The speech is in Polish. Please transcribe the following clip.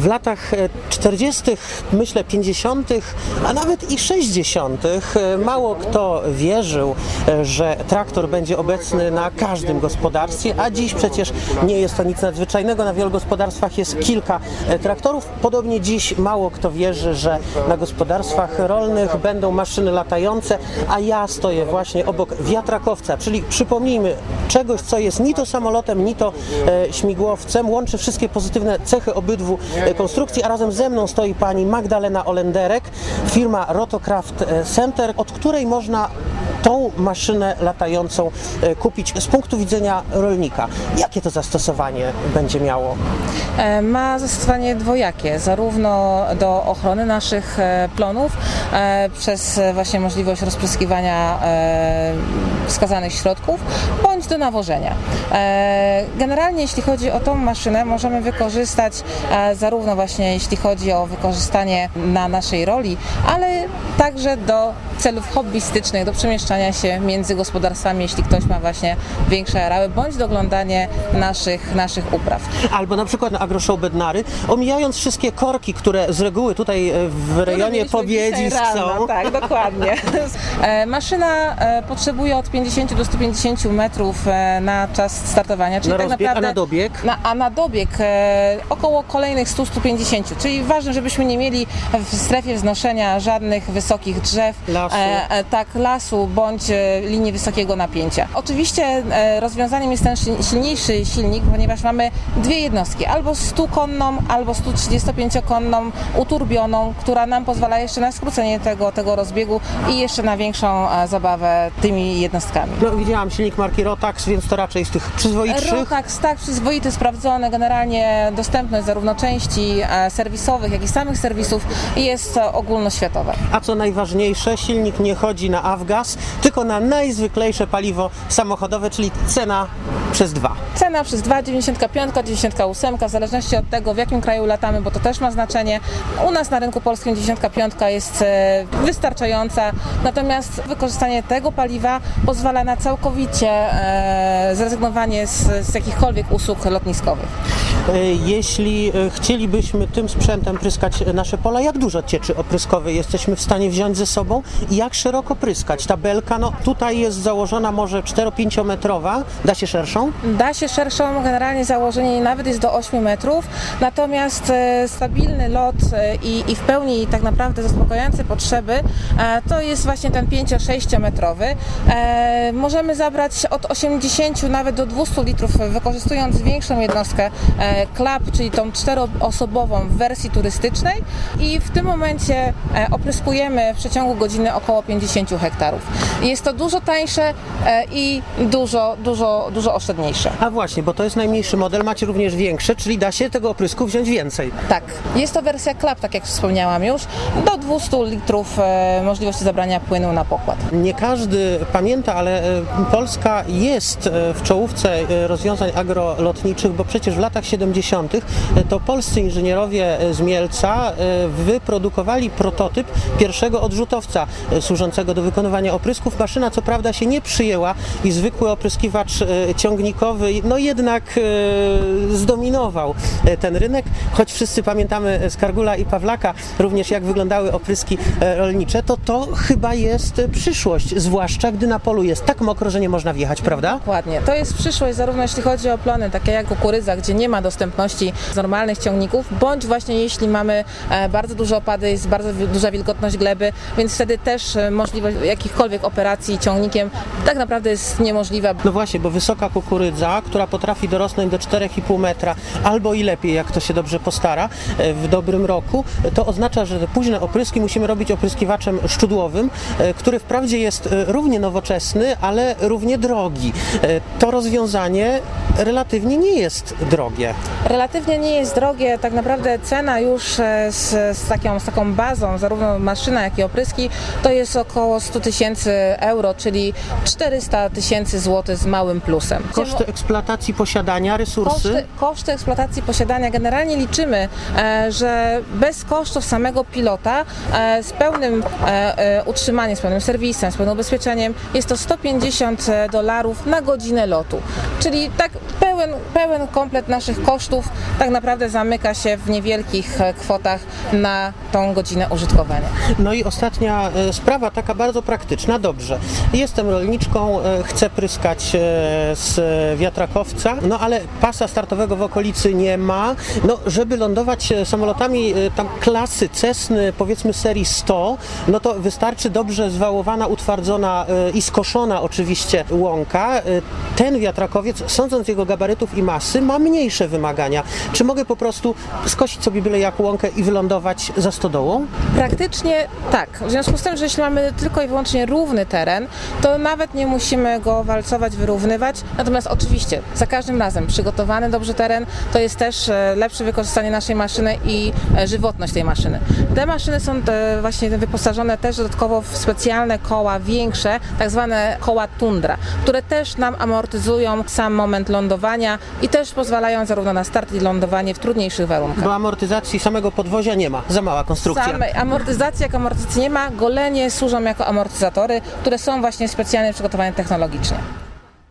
W latach 40., myślę 50., a nawet i 60., mało kto wierzył, że traktor będzie obecny na każdym gospodarstwie, a dziś przecież nie jest to nic nadzwyczajnego. Na wielu gospodarstwach jest kilka traktorów. Podobnie dziś mało kto wierzy, że na gospodarstwach rolnych będą maszyny latające, a ja stoję właśnie obok wiatrakowca, czyli przypomnijmy czegoś, co jest ni to samolotem, ni to e, śmigłowcem, łączy wszystkie pozytywne cechy obydwu e, konstrukcji, a razem ze mną stoi pani Magdalena Olenderek, firma Rotocraft e, Center, od której można tą maszynę latającą e, kupić z punktu widzenia rolnika. Jakie to zastosowanie będzie miało? E, ma zastosowanie dwojakie, zarówno do ochrony naszych e, plonów przez właśnie możliwość rozpryskiwania wskazanych środków, do nawożenia. Generalnie jeśli chodzi o tą maszynę, możemy wykorzystać zarówno właśnie jeśli chodzi o wykorzystanie na naszej roli, ale także do celów hobbystycznych, do przemieszczania się między gospodarstwami, jeśli ktoś ma właśnie większe arały, bądź doglądanie naszych, naszych upraw. Albo na przykład na agroshow Bednary, omijając wszystkie korki, które z reguły tutaj e, w rejonie Powiedzisk są. Tak, dokładnie. E, maszyna e, potrzebuje od 50 do 150 metrów na czas startowania, czyli na tak rozbieg, naprawdę... A na dobieg? Na, a na dobieg około kolejnych 100-150, czyli ważne, żebyśmy nie mieli w strefie wznoszenia żadnych wysokich drzew, lasu. E, tak, lasu bądź e, linii wysokiego napięcia. Oczywiście e, rozwiązaniem jest ten silniejszy silnik, ponieważ mamy dwie jednostki, albo 100-konną, albo 135-konną uturbioną, która nam pozwala jeszcze na skrócenie tego, tego rozbiegu i jeszcze na większą zabawę tymi jednostkami. No widziałam silnik marki Rotax, więc to raczej z tych przyzwoitszych. Rotax, tak, przyzwoity, sprawdzony, generalnie dostępność zarówno części serwisowych, jak i samych serwisów jest ogólnoświatowa. A co najważniejsze, silnik nie chodzi na avgas, tylko na najzwyklejsze paliwo samochodowe, czyli cena przez dwa. Cena przez dwa, 95, 98, w zależności od tego, w jakim kraju latamy, bo to też ma znaczenie. U nas na rynku polskim 95 jest e, wystarczająca, natomiast wykorzystanie tego paliwa pozwala na całkowicie e, zrezygnowanie z, z jakichkolwiek usług lotniskowych. E, jeśli chcielibyśmy tym sprzętem pryskać nasze pola, jak dużo cieczy opryskowej jesteśmy w stanie wziąć ze sobą i jak szeroko pryskać? Ta belka, no tutaj jest założona może 4-5 metrowa, da się szerszą? Da się szerszą, generalnie założenie nawet jest do 8 metrów, natomiast e, stabilny lot e, i, i w pełni tak naprawdę zaspokajające potrzeby e, to jest właśnie ten 5-6 metrowy. Możemy zabrać od 80 nawet do 200 litrów, wykorzystując większą jednostkę klap, czyli tą czteroosobową w wersji turystycznej i w tym momencie opryskujemy w przeciągu godziny około 50 hektarów. Jest to dużo tańsze i dużo, dużo, dużo oszczędniejsze. A właśnie, bo to jest najmniejszy model, macie również większe, czyli da się tego oprysku wziąć więcej. Tak, jest to wersja klap, tak jak wspomniałam już, do 200 litrów e, możliwości zabrania płynu na pokład. Nie każdy pamięta, ale e, Polska jest e, w czołówce rozwiązań agrolotniczych, bo przecież w latach 70. to polscy inżynierowie z Mielca wyprodukowali prototyp pierwszego odrzutowca służącego do wykonywania oprysków. Maszyna co prawda się nie przyjęła i zwykły opryskiwacz ciągnikowy no jednak zdominował ten rynek, choć wszyscy pamiętamy z Kargula i Pawlaka również jak wyglądały opryski e, rolnicze, to to chyba jest przyszłość, zwłaszcza gdy na polu jest tak mokro, że nie można wjechać, prawda? Dokładnie. To jest przyszłość zarówno jeśli chodzi o plony, takie jak kukurydza, gdzie nie ma dostępności z normalnych ciągników, bądź właśnie jeśli mamy e, bardzo duże opady, jest bardzo duża wilgotność gleby, więc wtedy też e, możliwość jakichkolwiek operacji ciągnikiem tak naprawdę jest niemożliwa. No właśnie, bo wysoka kukurydza, która potrafi dorosnąć do 4,5 metra, albo i lepiej, jak to się dobrze postara e, w dobrym roku, to oznacza, że te późne opryski musimy robić opryskiwaczem szczudłowym, który wprawdzie jest równie nowoczesny, ale równie drogi. To rozwiązanie relatywnie nie jest drogie. Relatywnie nie jest drogie, tak naprawdę cena już z, z, taką, z taką bazą, zarówno maszyna, jak i opryski, to jest około 100 tysięcy euro, czyli 400 tysięcy złotych z małym plusem. Koszty eksploatacji posiadania, resursy? Koszty, koszty eksploatacji posiadania generalnie liczymy, e, że bez kosztów samego pilota e, z pełnym e, utrzymaniem, z pełnym serwisem, z pełnym ubezpieczeniem jest to 150 dolarów na godzinę lotu. Czyli tak pełen pełen, komplet naszych kosztów tak naprawdę zamyka się w niewielkich e, kwotach na tą godzinę użytkowania. No i ostatnia e, sprawa, taka bardzo praktyczna. Dobrze, jestem rolniczką, e, chcę pryskać z wiatrakowca, no ale pasa startowego w okolicy nie ma. No, żeby lądować samolotami tam klasy Cessny, powiedzmy serii 100, no to wystarczy dobrze zwałowana, utwardzona i skoszona oczywiście łąka. Ten wiatrakowiec, sądząc jego gabarytów i masy, ma mniejsze wymagania. Czy mogę po prostu skosić sobie byle jak łąkę i wylądować za stodołą? Praktycznie tak. W związku z tym, że jeśli mamy tylko i wyłącznie równy teren, to nawet nie musimy go walcować, wyrównywać. Natomiast oczywiście za każdym razem przygotowany dobrze teren to jest też e, lepsze wykorzystanie naszej maszyny i e, żywotność tej maszyny. Te maszyny są e, właśnie wyposażone też dodatkowo w specjalne koła większe, tak zwane koła tundra, które też nam amortyzują sam moment lądowania i też pozwalają zarówno na start i lądowanie w trudniejszych warunkach. Bo amortyzacji samego podwozia nie ma, za mała konstrukcja. Samej amortyzacji jak amortyzacji nie ma, golenie służą jako amortyzatory, które są właśnie specjalnie przygotowane technologicznie.